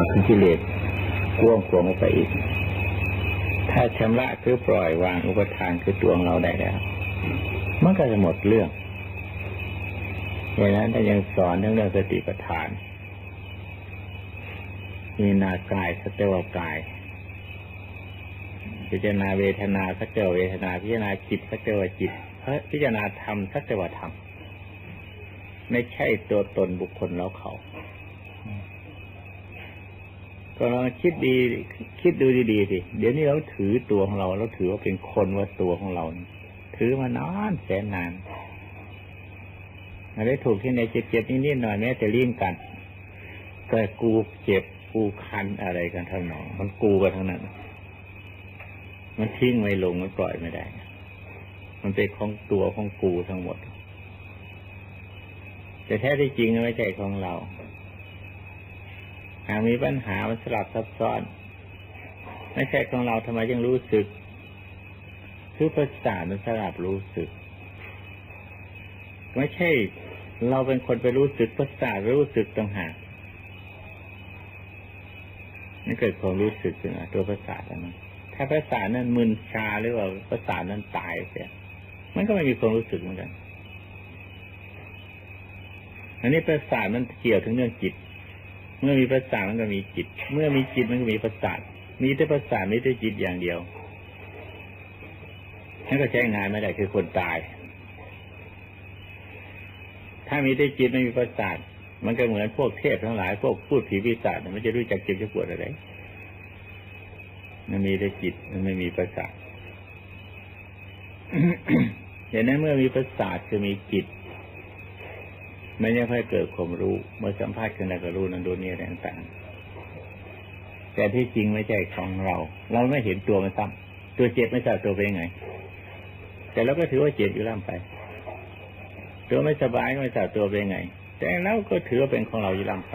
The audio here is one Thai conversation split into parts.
มันคือกิเลสกว้างขวางออกไปอีก ถ้าชำระคือปล่อยวางอุปทานคือตัวงเราได้แล้ว มันก็จะหมดเรื่องอย่างนั้นถ้ายังสอนทั้งเรื่องสติปัฏฐาน มีนากายสัจวากาย พิจารณาเวทนาสัจวเวทนา พิจารณาจิตสัจวจิตพิจารณาธรรมสัจวธรรม ไม่ใช่ตัวตนบุคคลแล้วเขา ก็ลองคิดดีคิดดูดีๆสิเดี๋ยวนี้เราถือตัวของเราเราถือว่าเป็นคนว่าตัวของเรา ถือมานานแสนนานอะไรถูกที่ไหนเจ็บๆนิดๆหน่อยแม้แต่ลิ้นกันแต่กูเจ็บกูคันอะไรกันทั้งนองมันกูกันทั้งนั้น มันทิ้งไม่ลงมันปล่อยไม่ได้ มันเป็นของตัวของกูทั้งหมด แต่แท้ที่จริงไม่ใช่ของเรา หากมีปัญหามันสลับซับซ้อน ไม่ใช่ของเราทำไมยังรู้สึก คือประสาทมันสลับรู้สึก ไม่ใช่ เราเป็นคนไปรู้สึกประสาทรู้สึกต่างหากนี่เกิดความรู้สึกขึ้นมาตัวประสาทนั้นถ้าประสาทนั้นมึนชาหรือว่าประสาทนั้นตายเสียมันก็ไม่มีความรู้สึกเหมือนกัน อันนี้ประสาทมันเกี่ยวถึงเรื่องจิต เมื่อมีประสาทมันก็มีจิต เมื่อมีจิตมันก็มีประสาทมีแต่ประสาทมีแต่จิตอย่างเดียวนั่นก็ใช้งานไม่ได้คือคนตาย ถ้ามีแต่จิตไม่มีประสาทมันก็เหมือนพวกเทพทั้งหลายพวกพูดผีวิสาทมันจะรู้จักเจ็บจะปวดอะไรมันมีแต่จิตมันไม่มีประสาทอย่างนั้นเมื่อมีประสาทคือมีจิต ไม่ยังค่อยเกิดความรู้ เมื่อสัมภาษณ์กันแล้วก็รู้นั้นดูนี่ต่างๆแต่ที่จริงไม่ใช่ของเรา เราไม่เห็นตัวมันซ้ำตัวเจ็บไม่ทราบตัวเป็นไง แต่เราก็ถือว่าเจ็บอยู่ล่ำไป ตัวไม่สบายก็ไม่ทราบตัวเป็นไง แต่แล้วก็ถือว่าเป็นของเราอยู่ล่ำไป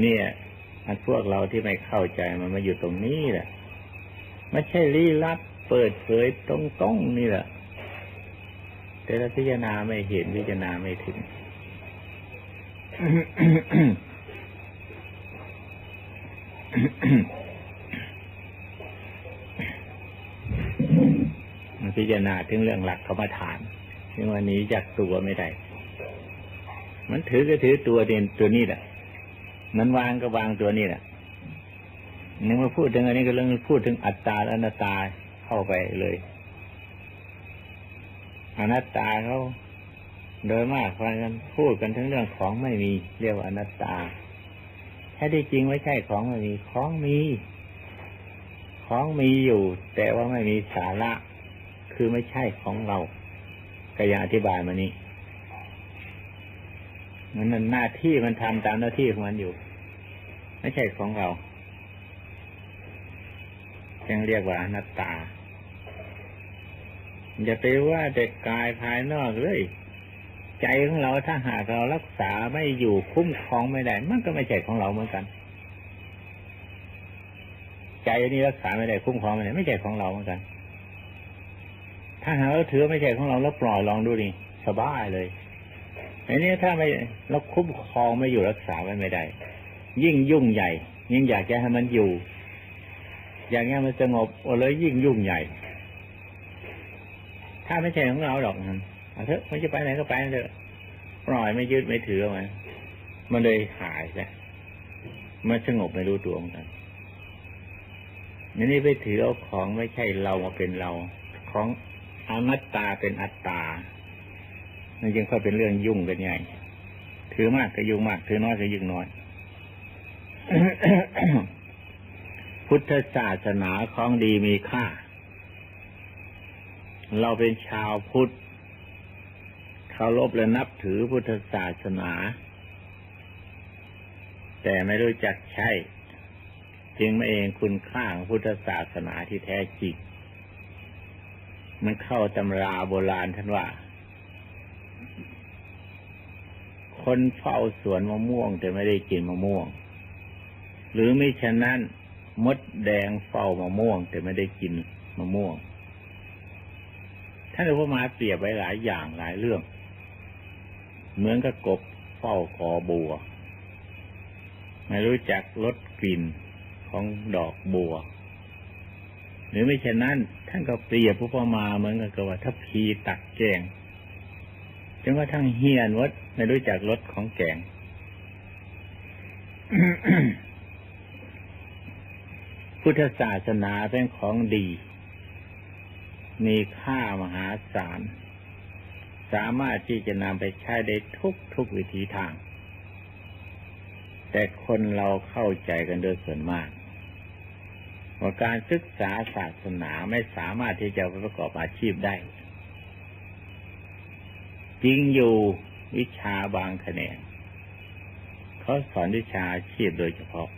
เนี่ยอันพวกเราที่ไม่เข้าใจมันมาอยู่ตรงนี้แหละไม่ใช่ลี้ลับเปิดเผยตรงๆนี่แหละ แต่เราพิจารณาไม่เห็นพิจารณาไม่ถึงพิจารณาถึงเรื่องหลักกรรมฐานที่วันนี้จากตัวไม่ได้ มันถือก็ถือตัวเด่นตัวนี้แหละมันวางก็วางตัวนี้แหละนี่มาพูดถึงอันนี้ก็เรื่องพูดถึงอัตตาอนัตตาเข้าไปเลย อนัตตาเขาโดยมากฟังกันพูดกันทั้งเรื่องของไม่มี เรียกว่าอนัตตาแท้ที่จริงไม่ใช่ของไม่มี ของมี ของมีอยู่ แต่ว่าไม่มีสาระ คือไม่ใช่ของเราก็ยังอธิบายมานี้มันหน้าที่มันทำตามหน้าที่ของมันอยู่ ไม่ใช่ของเรายังเรียกว่าอนัตตา อย่าไปว่าแต่กายภายนอกเลย ใจของเราถ้าหากเรารักษาไม่อยู่คุ้มครองไม่ได้ มันก็ไม่ใช่ของเราเหมือนกัน ใจนี้รักษาไม่ได้คุ้มครองไม่ได้ไม่ใช่ของเราเหมือนกัน ถ้าหากเราถือไม่ใช่ของเราแล้วปล่อยลองดูนี่สบายเลยอันนี้ถ้าไม่เราคุ้มครองไม่อยู่รักษาไว้ไม่ได้ ยิ่งยุ่งใหญ่ ยิ่งอยากจะให้มันอยู่ อย่างเงี้ยมันสงบโอ้เลยยิ่งยุ่งใหญ่ ถ้าไม่ใช่ของเราหรอกมันเอาเถอะมันจะไปไหนก็ไปเถอะปล่อยไม่ยึดไม่ถือมันมันเลยหายไปมันสงบไม่รู้ตัวเหมือนกันนี่ไปถือเอาของไม่ใช่เรามาเป็นเรา ของอนัตตาเป็นอัตตามันยังค่อยเป็นเรื่องยุ่งกันใหญ่ถือมากก็ยุ่งมาก ถือน้อยก็ยุ่งน้อยพุทธศาสนาของดีมีค่า เราเป็นชาวพุทธเคารพและนับถือพุทธศาสนา แต่ไม่รู้จักใช้จึงไม่เองคุณค่าของพุทธศาสนาที่แท้จริงมันเข้าตำราโบราณท่านว่า คนเฝ้าสวนมะม่วง แต่ไม่ได้กินมะม่วง หรือไม่ฉะนั้นมดแดงเฝ้ามะม่วง แต่ไม่ได้กินมะม่วง ท่านหลวงพ่อมาเปรียบไว้หลายอย่างหลายเรื่อง เหมือนกับกบเฝ้าคอบัว ไม่รู้จักลดกลิ่นของดอกบัว หรือไม่เช่นนั้น ท่านก็เปรียบผู้พมาเหมือนกับว่าถ้าพีตักแกงจนว่าทั้งเฮียนวัดไม่รู้จักรสของแกงพุทธศาสนาเป็นของดี มีค่ามหาศาล สามารถที่จะนำไปใช้ได้ทุกทุกวิธีทาง แต่คนเราเข้าใจกันโดยส่วนมากว่าการศึกษาศาสนาไม่สามารถที่จะประกอบอาชีพได้ จริงอยู่วิชาบางแขนงเขาสอนวิชาอาชีพโดยเฉพาะ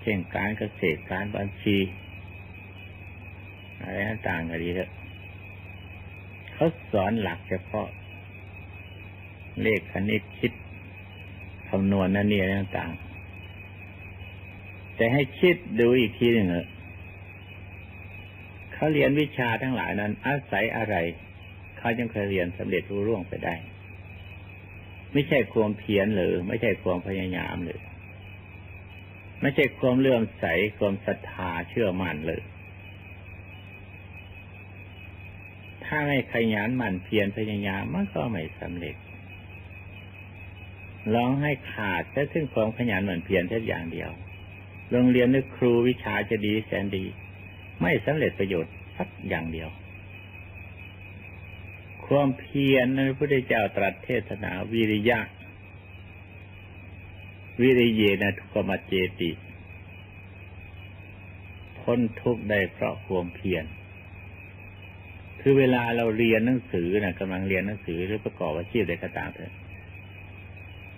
เช่นการเกษตรการบัญชี อะไรต่างๆก็ดีเถอะเขาสอนหลักเฉพาะ เลขคณิตคิดคำนวณนั่นนี่อะไรต่างแต่ให้คิดดูอีกทีหนึ่งเถอะเขาเรียนวิชาทั้งหลายนั้น อาศัยอะไร เขาจึงเคยเรียนสำเร็จรู้ร่วงไปได้ ไม่ใช่ความเพียรหรือ ไม่ใช่ความพยายามหรือ ไม่ใช่ความเลื่อมใสความศรัทธาเชื่อมั่นเลย ถ้าไม่ขยันหมั่นเพียรพยายามมันก็ไม่สำเร็จลองให้ขาดแต่ซึ่งความขยันหมั่นเพียรแค่อย่างเดียว โรงเรียนนึกครูวิชาจะดีแสนดี ไม่สำเร็จประโยชน์สักอย่างเดียว ความเพียรนั้นพระพุทธเจ้าตรัสเทศนาวิริยะ วิริเยนะทุกขมัจเจติ พ้นทุกข์ได้เพราะความเพียร คือเวลาเราเรียนหนังสือนะกำลังเรียนหนังสือหรือประกอบอาชีพใดก็ตามเถอะ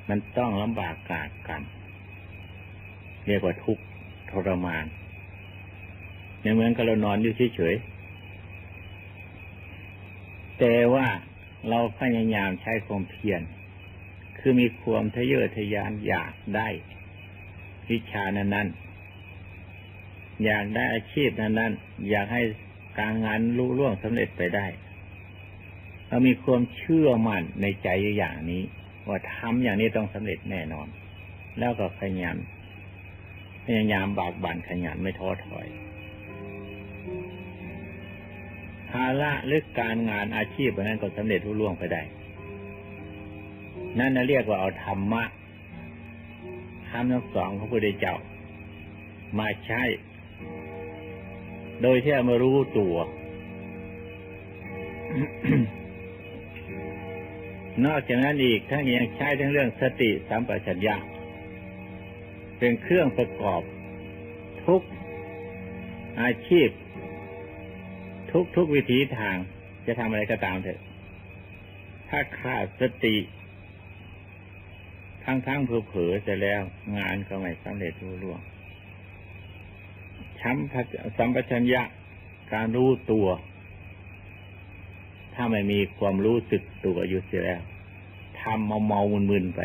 มันต้องลำบากกากกัน เรียกว่าทุกข์ทรมานอย่างเหมือนกับเรานอนอยู่เฉยๆแต่ว่าเราพยายามใช้ความเพียรคือมีความทะเยอทะยานอยากได้วิชานั้นๆอยากได้อาชีพนั้นๆอยากให้ การงานรุ่ล่วงสำเร็จไปได้ เรามีความเชื่อมั่นในใจอย่างนี้ ว่าทำอย่างนี้ต้องสำเร็จแน่นอน แล้วก็พยายามพยายามบากบั่นขยันไม่ท้อถอย ภาระหรือการงานอาชีพนั้นก็สำเร็จรุ่ล่วงไปได้ นั่นนะเรียกว่าเอาธรรมะธรรมทั้งสองของพระพุทธเจ้า มาใช้ โดยที่มารู้ตัวนอกจากนั้นอีกทั้งยังใช้ทั้งเรื่องสติสัมปชัญญะเป็นเครื่องประกอบ ทุกอาชีพ ทุกทุกวิธีทางจะทำอะไรก็ตามเถอะ ถ้าขาดสติ ทั้งทั้งเผลอๆเสร็จแล้ว งานก็ไม่สำเร็จรุ่ล่วง สัมปชัญญะการรู้ตัว ถ้าไม่มีความรู้สึกตัวอยู่เสียแล้วทำเมาเมามึนๆไป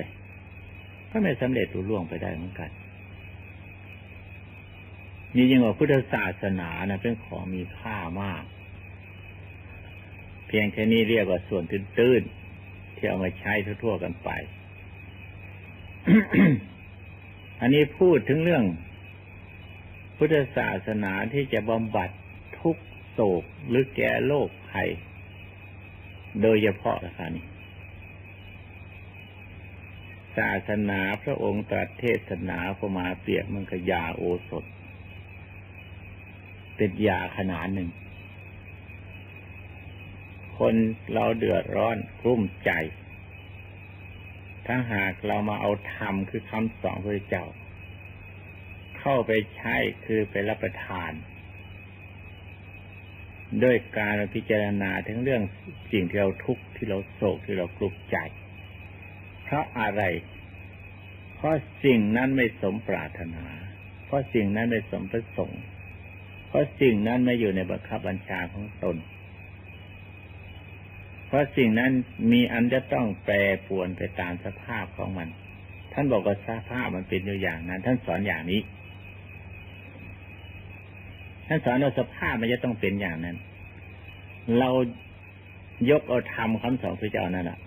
ก็ไม่สำเร็จรุ่ล่วงไปได้เหมือนกันนี่ยังว่าพุทธศาสนานะเป็นของมีค่ามาก เพียงแค่นี้เรียกว่าส่วนตื้นๆที่เอามาใช้ทั่วๆกันไป อันนี้พูดถึงเรื่อง พุทธศาสนาที่จะบำบัดทุกโศกหรือแก้โรคภัย โดยเฉพาะละคะนี่ศาสนาพระองค์ตรัสเทศนาพระมาเปียบมันก็ยาโอสถ เป็นยาขนาดหนึ่ง คนเราเดือดร้อนกลุ้มใจ ถ้าหากเรามาเอาธรรมคือคำสอนพระเจ้า เข้าไปใช้คือไปรับประทาน ด้วยการพิจารณาถึงเรื่องสิ่งที่เราทุกข์ที่เราโศกที่เรากลุ้มใจ เพราะอะไร เพราะสิ่งนั้นไม่สมปรารถนา เพราะสิ่งนั้นไม่สมประสงค์เพราะสิ่งนั้นไม่อยู่ในบังคับบัญชาของตน เพราะสิ่งนั้นมีอันจะต้องแปรปวนไปตามสภาพของมัน ท่านบอกว่าสภาพมันเป็นอยู่อย่างนั้น ท่านสอนอย่างนี้ ท่านสอนว่าสภาพมันจะต้องเป็นอย่างนั้น เรายกเอาธรรมคำสอนพระเจ้านั่นแหละ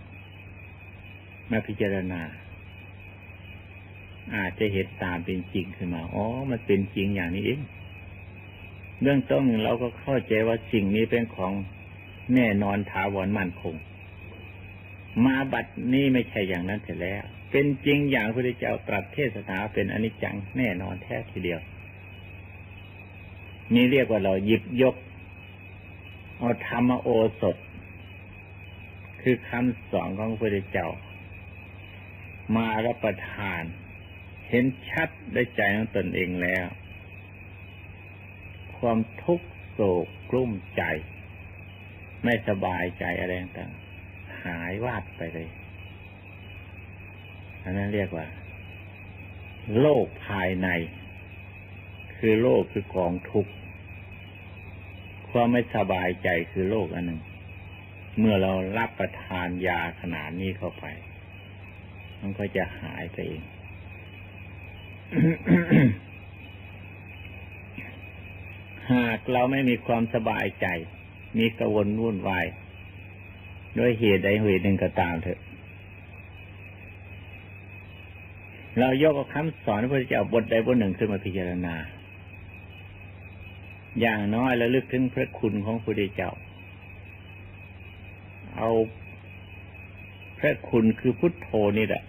มาพิจารณา อาจจะเห็นตามเป็นจริงขึ้นมา อ๋อ มันเป็นจริงอย่างนี้เองเรื่องต้นเราก็เข้าใจว่าสิ่งนี้เป็นของแน่นอนถาวรมั่นคง มาบัดนี้ไม่ใช่อย่างนั้นเสียแล้ว เป็นจริงอย่างพระพุทธเจ้าตรัสเทศนาเป็นอนิจจังแน่นอนแท้ทีเดียว นี่เรียกว่าเราหยิบยกเอาธรรมโอสถ คือคำสอนของพระพุทธเจ้า มารับประทาน เห็นชัดได้ใจของตนเองแล้ว ความทุกข์โศกกลุ้มใจ ไม่สบายใจอะไรต่างหายวาดไปเลย อันนั้นเรียกว่า โลกภายใน คือโลกคือกองทุกข์ความไม่สบายใจคือโลกอันหนึ่ง เมื่อเรารับประทานยาขนาดนี้เข้าไป มันก็จะหายไปเองหากเราไม่มีความสบายใจ มีกระวนวุ่นวายด้วยเหตุใดเหตุหนึ่งก็ตามเถอะ เรายกคำสอนพระพุทธเจ้าบทใดบทหนึ่งขึ้นมาพิจารณา อย่างน้อยแล้วลึกถึงพระคุณของพระพุทธเจ้า เอาพระคุณคือพุทโธนี่แหละ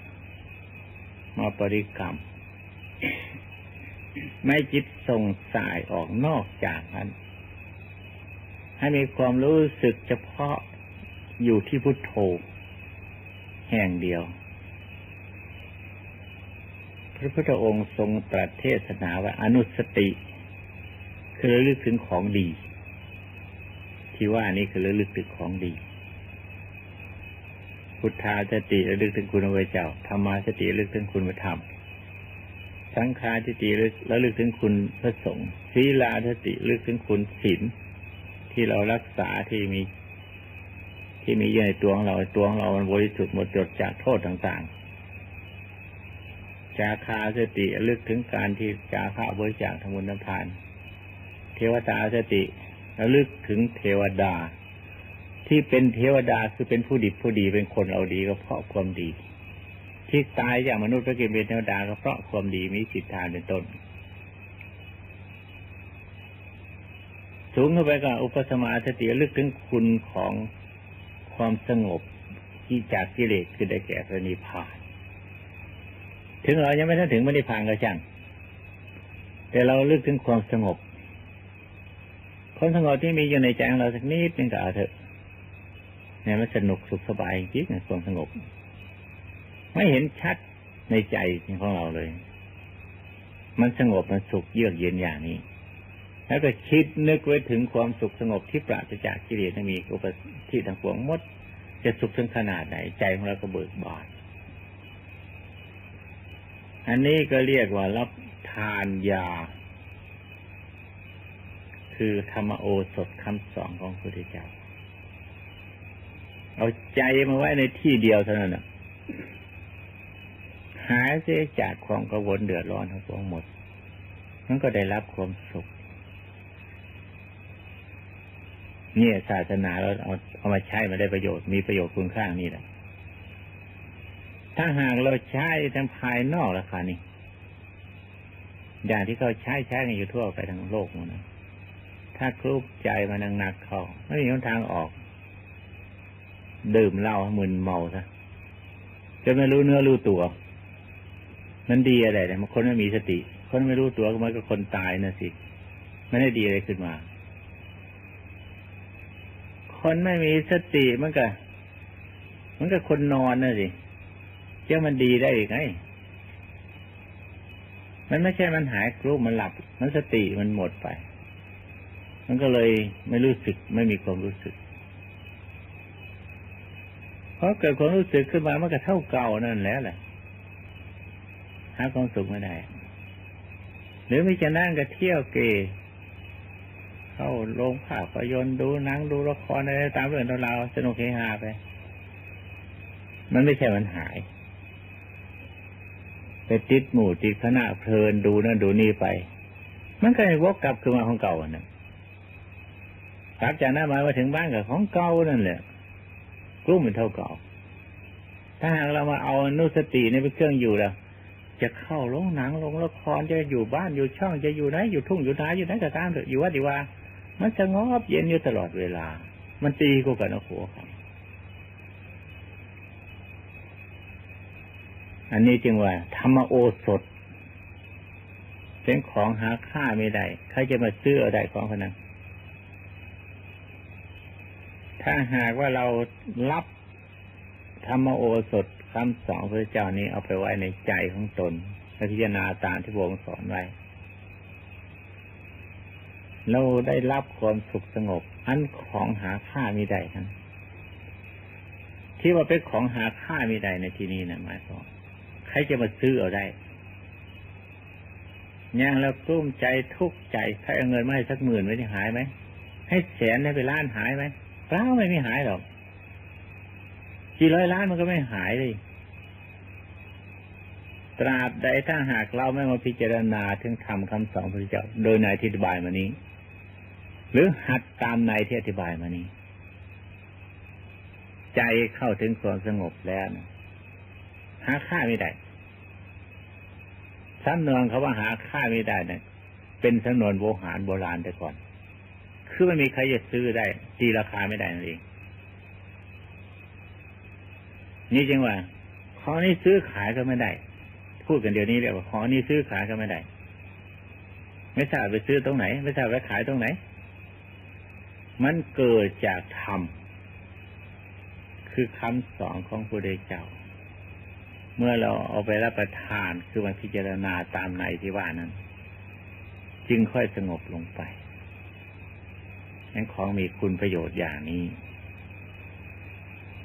มาปริกรรม ไม่จิตส่งสายออกนอกจากนั้น ให้มีความรู้สึกเฉพาะอยู่ที่พุทโธ แห่งเดียว พระพุทธองค์ทรงตรัสเทศนาว่าอนุสติ คือระลึกถึงของดี ที่ว่านี้คือระลึกถึงของดี พุทธาสติระลึกถึงคุณพระเจ้าธรรมาสติระลึกถึงคุณพระธรรม สังฆาสติระลึกถึงคุณพระสงฆ์ศีลาสติระลึกถึงคุณศีลที่เรารักษาที่มี ที่มีอยู่ในตัวของเราตัวของเรามันบริสุทธิ์หมดจดจากโทษต่าง ๆจาคาสติลึกถึงการที่จาคาบริจาคทำบุญทำทาน เทวตาสติระลึกถึงเทวดา ที่เป็นเทวดาคือเป็นผู้ดีผู้ดีเป็นคนเราดีก็เพราะความดี ที่ตายอย่างมนุษย์พระกิเป็นเทวดาก็เพราะความดีมีสิทธาเป็นต้น สูงขึ้นไปก็อุปสมาสติลึกถึงคุณของความสงบที่จากกิเลสคือได้แก่พระนิพพาน ถึงเรายังไม่ทันถึงพระนิพพานก็ช่างแต่เราลึกถึงความสงบ ความสงบที่มีอยู่ในใจของเราสักนิดนึงก็เอาเถอะเนี่ยมันสนุกสุขสบายจริงๆความสงบ ไม่เห็นชัดในใจของเราเลย มันสงบมันสุขเยือกเย็นอย่างนี้ แล้วก็คิดนึกไว้ถึงความสุขสงบที่ปราศจากกิเลสมีอุปที่ทั้งปวงมด จะสุขถึงขนาดไหนใจของเราก็เบิกบานอันนี้ก็เรียกว่ารับทานยา คือธรรมโอสถคำสอนของพระพุทธเจ้า เอาใจมาไว้ในที่เดียวเท่านั้นนะหายเสียจากความกังวลเดือดร้อนทั้งปวงหมดมันก็ได้รับความสุข เนี่ยศาสนาเราเอาเอามาใช้มาได้ประโยชน์มีประโยชน์คุณค่านี่แหละ ถ้าหากเราใช้ทางภายนอกราคานี่อย่างที่เขาใช้ใช้กันอยู่ทั่วไปทั้งโลกมันนะ ถ้าคลุบใจมานังหนักๆเขาไม่มีทางออก ดื่มเหล้ามึนเมาซะจะไม่รู้เนื้อรู้ตัว มันดีอะไรเนี่ยมันคนไม่มีสติ คนไม่รู้ตัวมันก็คนตายนะสิไม่ได้ดีอะไรขึ้นมา คนไม่มีสติมันก็มันก็คนนอนนะสิเจ้ามันดีได้อีกไงมันไม่ใช่มันหายกลุ้มมันหลับ มันสติมันหมดไป มันก็เลยไม่รู้สึกไม่มีความรู้สึกเพอเกิดความรู้สึกขึ้นมามันก็เท่าเก่านั่นแหละแหละหาความสุขไม่ได้ หรือไม่จะนั่งก็เที่ยวเกเข้าโรงภาพยนตร์ดูหนังดูละครอะไรตามเรื่องราวสนุกเฮฮาไป มันไม่ใช่มันหายไปติดหมู่ติดคณะเพลินดูนั่นดูนี่ไป มันก็วกกลับขึ้นมาของเก่าน่ะ กลับจากนั้นมามาถึงบ้านกับของเก่านั่นแหละกลุ้มเป็นเท่าเก่า ถ้าหากเรามาเอานุสติในเป็นเครื่องอยู่แล้วจะเข้าโรงหนังโรงละครจะอยู่บ้านอยู่ช่องจะอยู่ไหนอยู่ทุ่งอยู่นาอยู่ไหนก็ตามเถอะอยู่วัดดีว่า มันจะงอบเย็นอยู่ตลอดเวลา มันตีกูกันนะโหครับอันนี้จึงว่า ธรรมโอสถเป็นของหาค่าไม่ได้ใครจะมาซื้ออได้ของคนนั้น ถ้าหากว่าเรารับธรรมโอสถคำสอนพระเจ้านี้เอาไปไว้ในใจของตนแลกพิจารณาตามที่พระองค์สอนไว้ เราได้รับความสุขสงบ อันของหาค่าม่ได้ทั้งที่ว่าเป็นของหาค่าม่ได้ในที่นี้นะหมายความใครจะมาซื้อเอาได้ยังแล้วกลุ้มใจทุกข์ใจใครเอาเงินมาให้สักหมื่นไม่ได้หายไหมให้แสนให้ไปล้านหายไหม ล่าไม่มีหายหรอกกี่ร้อยล้านมันก็ไม่หายเลย ตราบใดถ้าหากเราไม่มาพิจารณาถึงธรรมคำสอนพระเจ้า โดยในที่อธิบายมานี้ หรือหัดตามในที่อธิบายมานี้ ใจเข้าถึงความสงบแล้วนะหาค่าไม่ได้สำนวนเขาว่าหาค่าไม่ได้เนะี่ยเป็นสำนวนโบหารโบราณแต่ก่อน คือไม่มีใครจะซื้อได้ ตีราคาไม่ได้นั่นเอง นี่จึงว่าขอนี้ซื้อขายก็ไม่ได้ พูดกันเดี๋ยวนี้เรียกว่าขอนี้ซื้อขายก็ไม่ได้ ไม่ทราบไปซื้อตรงไหน ไม่ทราบไปขายตรงไหน มันเกิดจากธรรมคือคำสอนของพระเดชเจ้า เมื่อเราเอาไปรับประทานคือมันพิจารณาตามในที่ว่านั้น จึงค่อยสงบลงไป นั่นของมีคุณประโยชน์อย่างนี้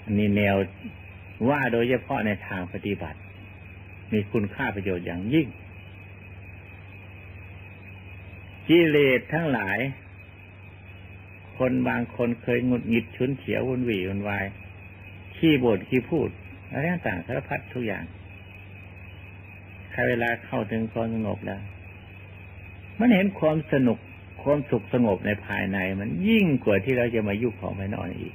อันนี้แนวว่าโดยเฉพาะในทางปฏิบัติ มีคุณค่าประโยชน์อย่างยิ่งกิเลสทั้งหลาย คนบางคนเคยงุดหงิดชุนเฉียววนวีวนวาย ขี้บ่นขี้พูดอะไรต่างสารพัดทุกอย่างถ้าเวลาเข้าถึงความสงบแล้ว มันเห็นความสนุก ความสุขสงบในภายใน มันยิ่งกว่าที่เราจะมายุคของภายนอกอีก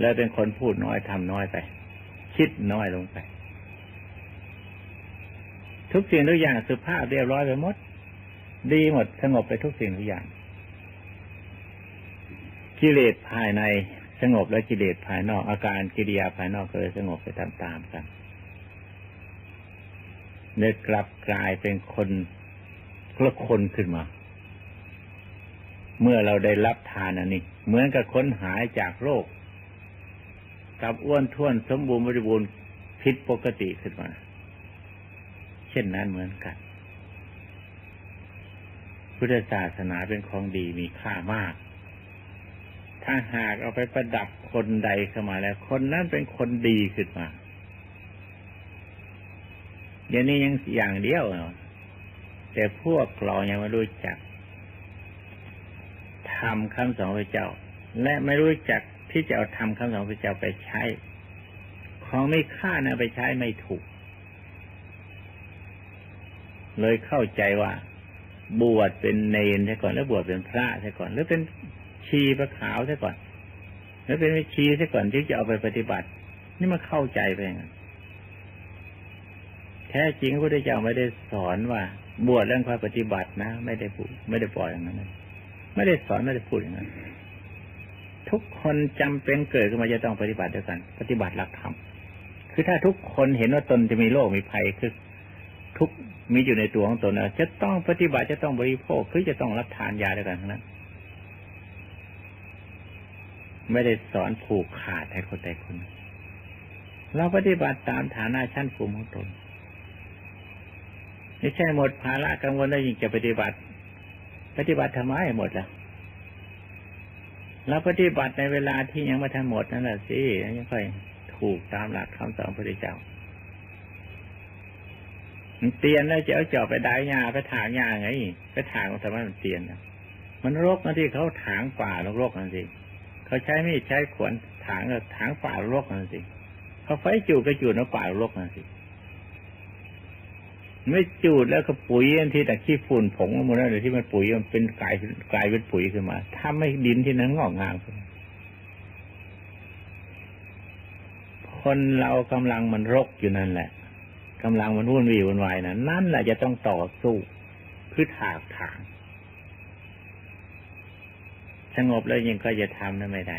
แล้วเป็นคนพูดน้อยทำน้อยไป คิดน้อยลงไป ทุกสิ่งทุกอย่างสุภาพเรียบร้อยไปหมด ดีหมดสงบไปทุกสิ่งทุกอย่าง กิเลสภายในสงบและกิเลสภายนอก อาการกิริยาภายนอกก็เลยสงบไปตามๆกันเนื้อกลับกลายเป็นคนละคนขึ้นมา เมื่อเราได้รับทานอันนี้ เหมือนกับค้นหายจากโรคกับอ้วนท้วนสมบูรณ์บริบูรณ์ผิดปกติขึ้นมา เช่นนั้นเหมือนกัน พุทธศาสนาเป็นของดีมีค่ามาก ถ้าหากเอาไปประดับคนใดเข้ามาแล้ว คนนั้นเป็นคนดีขึ้นมาเดี๋ยวนี้ยังอย่างเดียว แต่พวกเรายังไม่รู้จัก ทำคำสอนพระเจ้า และไม่รู้จักที่จะเอาทำคำสอนพระเจ้าไปใช้ ของไม่ค่านะไปใช้ไม่ถูก เลยเข้าใจว่า บวชเป็นเนรใช่ก่อน แล้วบวชเป็นพระใช่ก่อน แล้วเป็นชีพระขาวใช่ก่อนแล้วเป็นชีใช่ก่อนที่จะเอาไปปฏิบัติ นี่มาเข้าใจไปอย่างนั้นแท้จริงพระพุทธเจ้าไม่ได้สอนว่า บวชเรื่องความปฏิบัตินะ ไม่ได้ไม่ได้ปล่อยอย่างนั้น ไม่ได้สอนไม่ได้พูดอย่างนั้นทุกคนจำเป็นเกิดขึ้นมาจะต้องปฏิบัติด้วยกัน ปฏิบัติหลักธรรมคือถ้าทุกคนเห็นว่าตนจะมีโรคมีภัยคือทุกมีอยู่ในตัวของตนจะต้องปฏิบัติจะต้องบริโภคคือจะต้องรับทานยาด้วยกันทั้งนั้นไม่ได้สอนผูกขาดให้คนใดคนเราปฏิบัติตามฐานะชั้นภูมิของตนไม่ใช่หมดภาระกังวลแล้วยิ่งจะปฏิบัติ ปฏิบัติทำไมหมดแล้วเราปฏิบัติในเวลาที่ยังไม่ทันหมดนั่นแหละสิยังค่อยถูกตามหลักคำสอนพระพุทธเจ้าเตียนแล้วจะเอาจอบไปได้ยาไปถางยาไงไปถางมันทำไมมันเตียนนะมันรกนั่นที่เขาถางป่าลกนั่นสิเขาใช้ไม่ใช้ขวนถางถางป่ารกนั่นสิเขาไฟจูดก็จูดในป่ารกนั่นสิ ไม่จูดแล้วก็ปุ๋ยอันที่แต่ขี้ฝุ่นผงมันนั่นเลยที่มันปุ๋ยมันเป็นกลายกลายเป็นปุ๋ยขึ้นมาถ้าไม่ดินที่นั้นงอกงามขึ้นคนเรากำลังมันรกอยู่นั่นแหละกำลังมันวุ่นวี่วุ่นวายนะนั่นแหละจะต้องต่อสู้คือถากถางสงบแล้วยังก็จะทำนั้นไม่ได้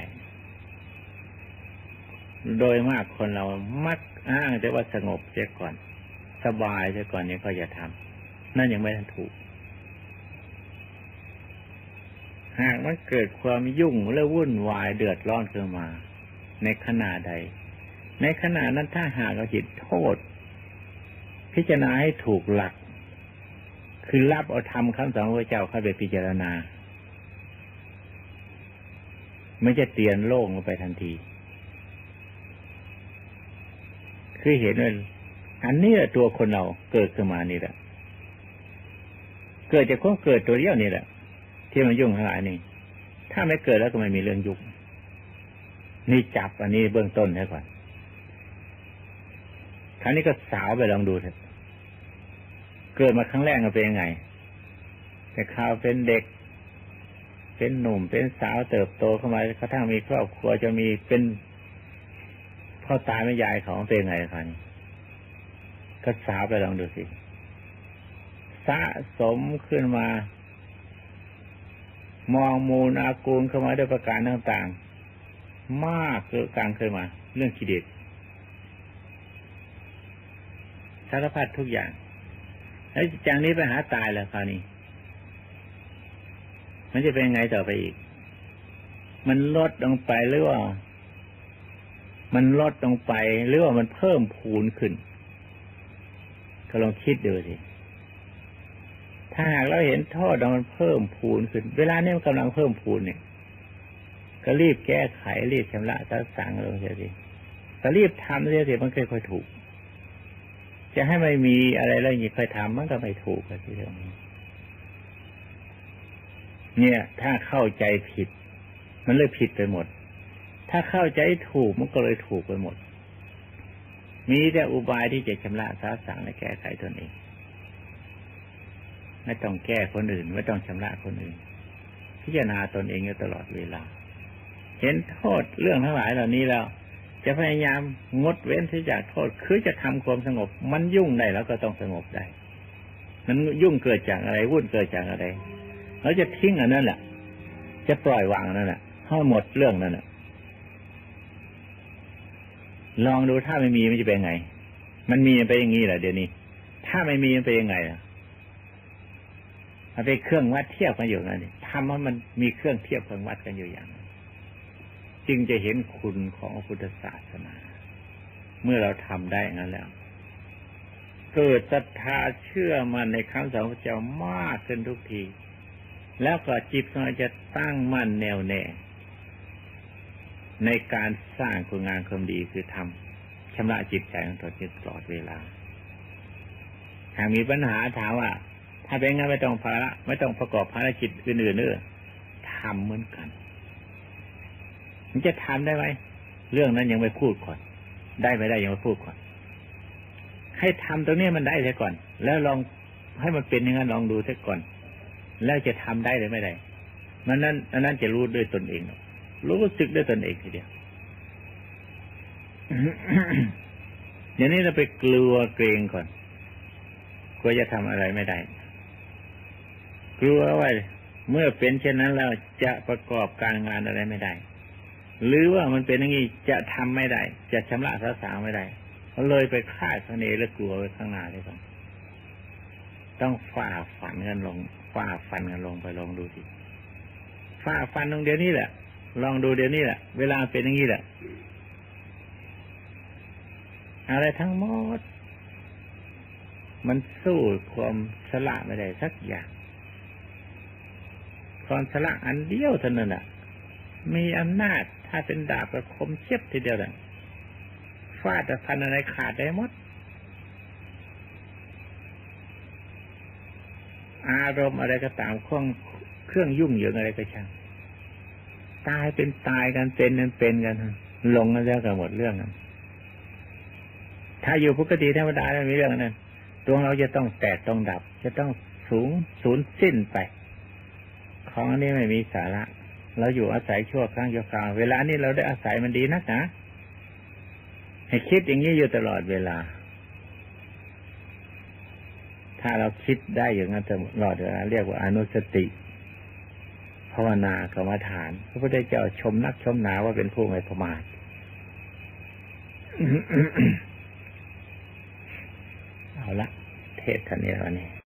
โดยมากคนเรามักอ้างแต่ว่าสงบเสียก่อน สบายเสียก่อนนี้ก็จะทำนั่นยังไม่ทันถูก หากมันเกิดความยุ่งและวุ่นวายเดือดร้อนขึ้นมา ในขณะใด ในขณะนั้นถ้าหากเราจิตโทษ พิจารณาให้ถูกหลัก คือรับเอาธรรมคำสอนพระเจ้าเข้าไปพิจารณาไม่จะเตียนโล่งลงไปทันที คือเห็นว่า อันนี้ตัวคนเราเกิดขึ้นมานี่แหละ เกิดจากความเกิดตัวเดียวนี่แหละ ที่มันยุ่งทั้งหลายนี่ ถ้าไม่เกิดแล้วก็ไม่มีเรื่องยุ่งนี่จับอันนี้เบื้องต้นให้ก่อนครั้นี้ก็สาวไปลองดูเถอะเกิดมาครั้งแรกมันเป็นยังไง แต่ข่าวเป็นเด็ก เป็นหนุ่ม เป็นสาวเติบโตเข้ามากระทั่งมีครอบครัวจะมีเป็นพ่อตายแม่ยายของเป็นไงคะนี่ ก็สาไปลองดูสิ สะสมขึ้นมา มองมูลอากูลเข้ามาด้วยประการต่างๆ มากเกิดกลางเคยมา เรื่องกิเลสสารพัดทุกอย่าง แล้วจากนี้ไปหาตายแล้วคราวนี้ มันจะเป็นไงต่อไปอีก มันลดลงไปหรือว่า มันลดลงไปหรือว่ามันเพิ่มพูนขึ้น ก็ลองคิดดูสิ ถ้าหากเราเห็นโทษมันเพิ่มพูนขึ้น เวลานี้มันกำลังเพิ่มพูนเนี่ย ก็รีบแก้ไขรีบชำระสัสั่งลงเสียสิก็รีบทำเสียสิมันค่อยๆถูก จะให้ไม่มีอะไรแล้วอย่างนี้ค่อยทำมันก็ไม่ถูกกันทีเดียวเนี่ย ถ้าเข้าใจผิด มันเลยผิดไปหมด ถ้าเข้าใจถูกมันก็เลยถูกไปหมด มีแต่อุบายที่จะชำระสาสังและแก้ไขตนเอง ไม่ต้องแก้คนอื่น ไม่ต้องชำระคนอื่น พิจารณาตนเองอยู่ตลอดเวลา เห็นโทษเรื่องทั้งหลายเหล่านี้แล้ว จะพยายามงดเว้นที่จากโทษ คือจะทำความสงบ มันยุ่งได้แล้วก็ต้องสงบได้ มันยุ่งเกิดจากอะไรวุ่นเกิดจากอะไรเราจะทิ้งอันนั้นแหละจะปล่อยวางนั่นแหละให้หมดเรื่องนั่นแหละ ลองดูถ้าไม่มีมันจะเป็นไง มันมีไปอย่างนี้แหละเดี๋ยวนี้ ถ้าไม่มีมันเป็นยังไงล่ะมันเป็นเครื่องวัดเทียบกันอยู่นั่นนี่ทำให้มันมีเครื่องเทียบเครื่องวัดกันอยู่อย่างนั้นจึงจะเห็นคุณของพุทธศาสนา เมื่อเราทำได้งนั้นแล้ว เกิดศรัทธาเชื่อมันในคำสอนพระเจ้ามากขึ้นทุกที แล้วก็จิตของเราจะตั้งมั่นแน่วแน่ ในการสร้างคุณงานความดีคือทำชำระจิตใจของตนตลอดเวลา หากมีปัญหาถามว่า ถ้าเป็นงานไม่ต้องภาระไม่ต้องประกอบภารกิจอื่นๆเนอทำเหมือนกัน มันจะทำได้ไหมเรื่องนั้นยังไม่พูดก่อน ได้ไม่ได้ยังไม่พูดก่อน ให้ทำตรงนี้มันได้เสียก่อน แล้วลองให้มันเป็นอย่างนั้นลองดูเสียก่อน แล้วจะทำได้หรือไม่ได้มันนั้นอันนั้นจะรู้ด้วยตนเอง รู้สึกได้ตนเองทีเดียวอย่างนี้เราไปกลัวเกรงก่อนกลัวจะทำอะไรไม่ได้ กลัวว่าเมื่อเป็นเช่นนั้นแล้วจะประกอบการงานอะไรไม่ได้ หรือว่ามันเป็นอย่างนี้จะทำไม่ได้ จะชำระสาสางไม่ได้เขาเลยไปคาดคะเนและกลัวไว้ข้างหน้าเลยครับต้องฝ่าฝันกันลงฝ่าฟันกันลงไปลองดูสิฝ่าฟันตรงเดียวนี้แหละ ลองดูเดี๋ยวนี้แหละ เวลาเป็นอย่างนี้แหละ อะไรทั้งหมด มันสู้ความสละไม่ได้สักอย่าง ความสละอันเดียวเท่านั้นแหละมีอำนาจถ้าเป็นดาบกับคมเชียบทีเดียวแหละฟาดแต่พันอะไรขาดได้หมด อารมณ์อะไรก็ตามเครื่องเครื่องยุ่งเหยิงอะไรก็ช่าง ตายเป็นตายกันเป็นเป็นเป็นกันหลงกันแล้วกันหมดเรื่องกันถ้าอยู่ปกติธรรมดาไม่มีเรื่องนั้นตัวเราจะต้องแตกต้องดับ จะต้องสูงสูญสิ้นไป ของอันนี้ไม่มีสาระ เราอยู่อาศัยชั่วครั้งชั่วคราวเวลานี้เราได้อาศัยมันดีนักนะให้คิดอย่างนี้อยู่ตลอดเวลา ถ้าเราคิดได้อย่างนั้นตลอดเวลาเรียกว่าอนุสติ ภาวนากรรมฐาน พระพุทธเจ้าชมนักชมหนาว่าเป็นผู้ไม่ประมาทเอาละ เทศท่านนี้วันนี้